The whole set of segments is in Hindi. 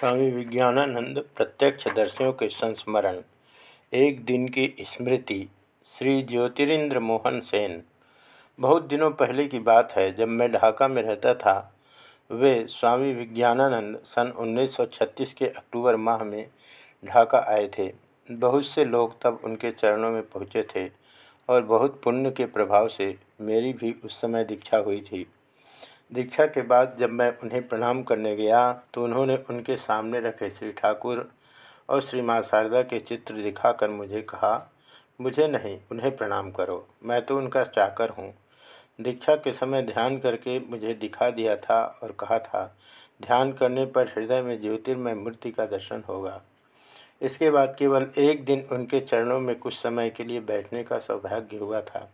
स्वामी विज्ञानानंद प्रत्यक्षदर्शियों के संस्मरण, एक दिन की स्मृति, श्री ज्योतिरिंद्र मोहन सेन। बहुत दिनों पहले की बात है, जब मैं ढाका में रहता था, वे स्वामी विज्ञानानंद सन 1936 के अक्टूबर माह में ढाका आए थे। बहुत से लोग तब उनके चरणों में पहुँचे थे और बहुत पुण्य के प्रभाव से मेरी भी उस समय दीक्षा हुई थी। दीक्षा के बाद जब मैं उन्हें प्रणाम करने गया तो उन्होंने उनके सामने रखे श्री ठाकुर और श्री माँ शारदा के चित्र दिखाकर मुझे कहा, मुझे नहीं, उन्हें प्रणाम करो। मैं तो उनका चाकर हूँ। दीक्षा के समय ध्यान करके मुझे दिखा दिया था और कहा था, ध्यान करने पर हृदय में ज्योतिर्मय मूर्ति का दर्शन होगा। इसके बाद केवल एक दिन उनके चरणों में कुछ समय के लिए बैठने का सौभाग्य हुआ था।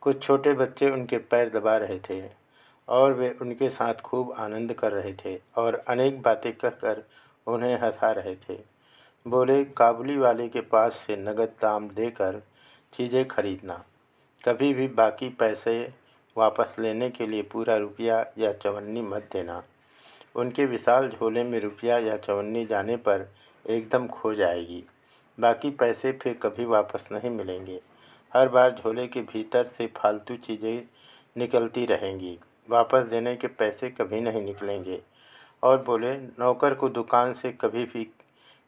कुछ छोटे बच्चे उनके पैर दबा रहे थे। और वे उनके साथ खूब आनंद कर रहे थे और अनेक बातें कहकर उन्हें हंसा रहे थे। बोले, काबुली वाले के पास से नगद दाम देकर चीज़ें खरीदना। कभी भी बाकी पैसे वापस लेने के लिए पूरा रुपया या चवन्नी मत देना। उनके विशाल झोले में रुपया या चवन्नी जाने पर एकदम खो जाएगी। बाकी पैसे फिर कभी वापस नहीं मिलेंगे। हर बार झोले के भीतर से फालतू चीज़ें निकलती रहेंगी। वापस देने के पैसे कभी नहीं निकलेंगे। और बोले, नौकर को दुकान से कभी भी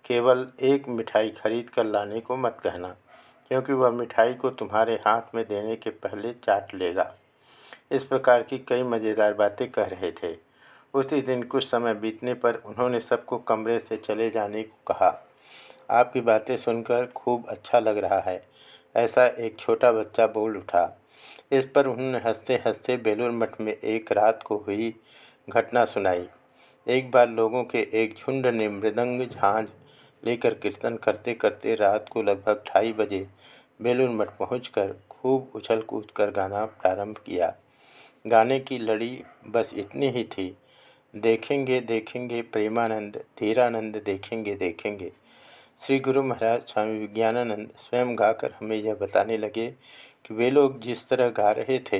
केवल एक मिठाई खरीद कर लाने को मत कहना, क्योंकि वह मिठाई को तुम्हारे हाथ में देने के पहले चाट लेगा। इस प्रकार की कई मज़ेदार बातें कह रहे थे। उसी दिन कुछ समय बीतने पर उन्होंने सबको कमरे से चले जाने को कहा। आपकी बातें सुनकर खूब अच्छा लग रहा है। ऐसा एक छोटा बच्चा बोल उठा इस पर उन्होंने हँसते हँसते बेलूर मठ में एक रात को हुई घटना सुनाई। एक बार लोगों के एक झुंड ने मृदंग झांझ लेकर कीर्तन करते करते रात को लगभग ढाई बजे बेलूर मठ पहुँच खूब उछल कूद कर गाना प्रारंभ किया। गाने की लड़ी बस इतनी ही थी, देखेंगे देखेंगे, प्रेमानंद, धीरानंद, देखेंगे देखेंगे। श्री गुरु महाराज स्वामी विज्ञानानंद स्वयं गाकर हमें यह बताने लगे कि वे लोग जिस तरह गा रहे थे,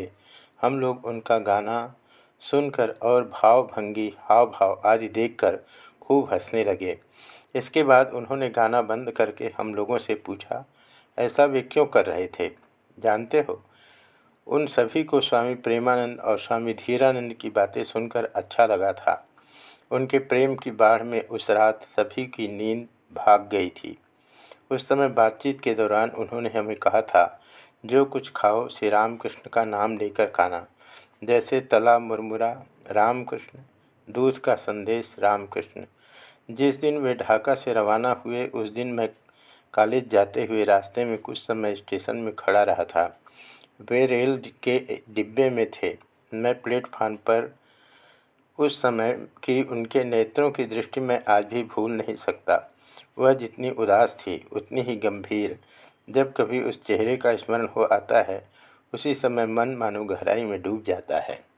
हम लोग उनका गाना सुनकर और भाव भंगी हाव भाव आदि देखकर खूब हंसने लगे। इसके बाद उन्होंने गाना बंद करके हम लोगों से पूछा, ऐसा वे क्यों कर रहे थे? जानते हो? उन सभी को स्वामी प्रेमानंद और स्वामी धीरानंद की बातें सुनकर अच्छा लगा था। उनके प्रेम की बाढ़ में उस रात सभी की नींद भाग गई थी। उस समय बातचीत के दौरान उन्होंने हमें कहा था, जो कुछ खाओ श्री रामकृष्ण का नाम लेकर खाना। जैसे तला मुरमुरा, रामकृष्ण, दूध का संदेश, रामकृष्ण। जिस दिन वे ढाका से रवाना हुए, उस दिन मैं कॉलेज जाते हुए रास्ते में कुछ समय स्टेशन में खड़ा रहा था। वे रेल के डिब्बे में थे। मैं प्लेटफार्म पर उस समय की उनके नेत्रों की दृष्टि में आज भी भूल नहीं सकता। वह जितनी उदास थी, उतनी ही गंभीर। जब कभी उस चेहरे का स्मरण हो आता है, उसी समय मन मानो गहराई में डूब जाता है।